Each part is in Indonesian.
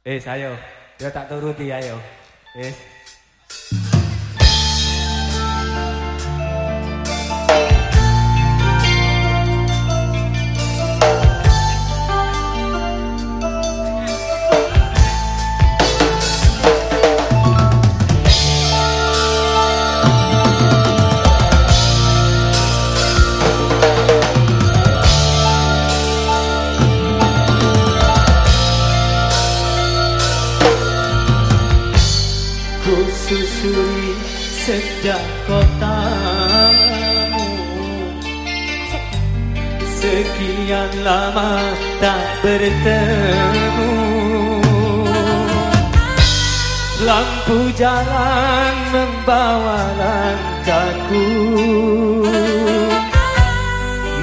Eh, ayo. Dia tak turuti ayo. eh. Ku susuri sejak kotamu. Sekian lama tak bertemu. Lampu jalan membawa langkahku.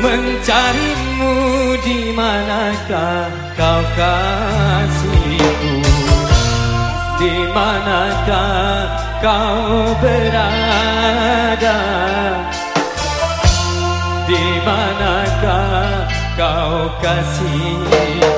Mencarimu di manakah kau kasih? manakah kau berada Di manakah kau kasih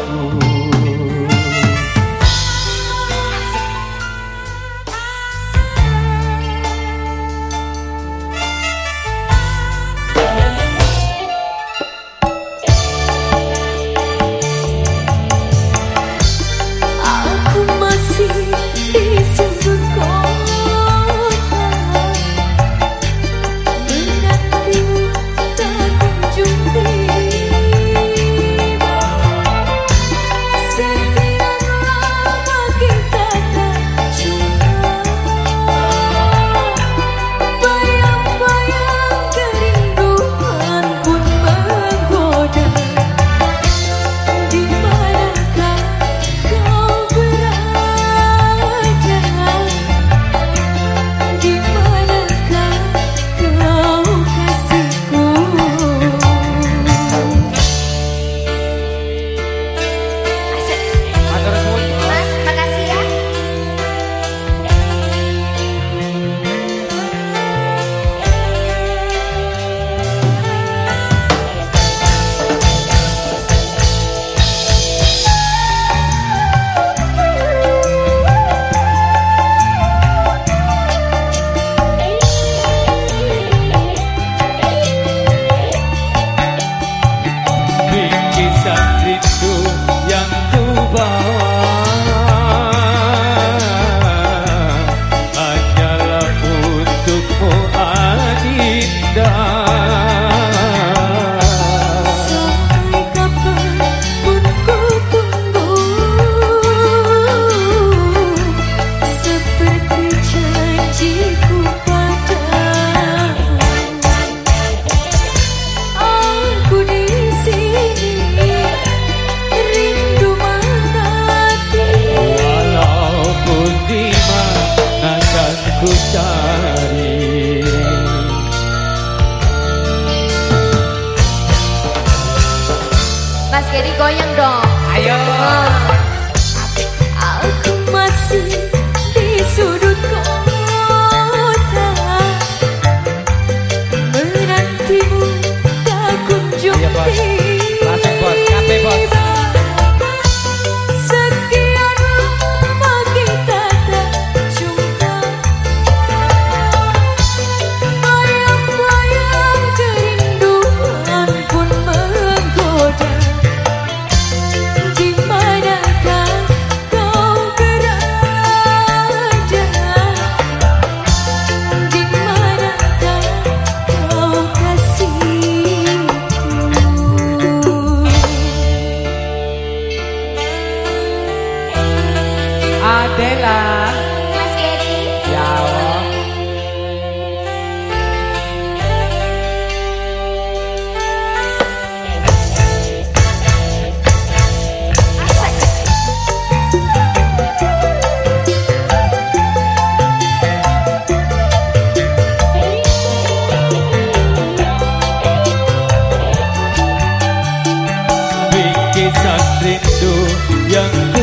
koyang dong ayo merasakan rindu yang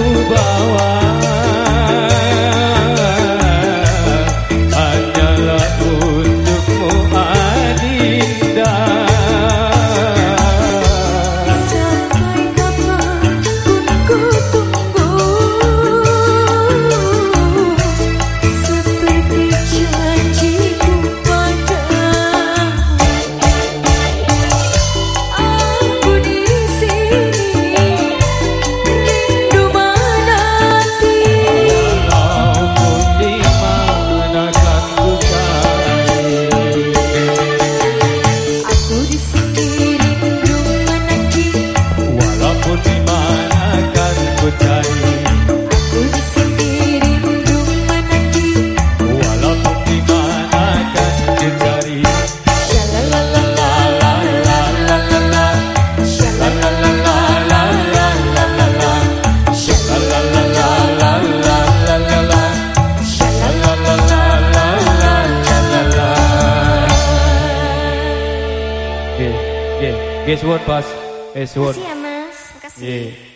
suwun bos. Eh suwun. Makasih ya mas, makasih. Nggih.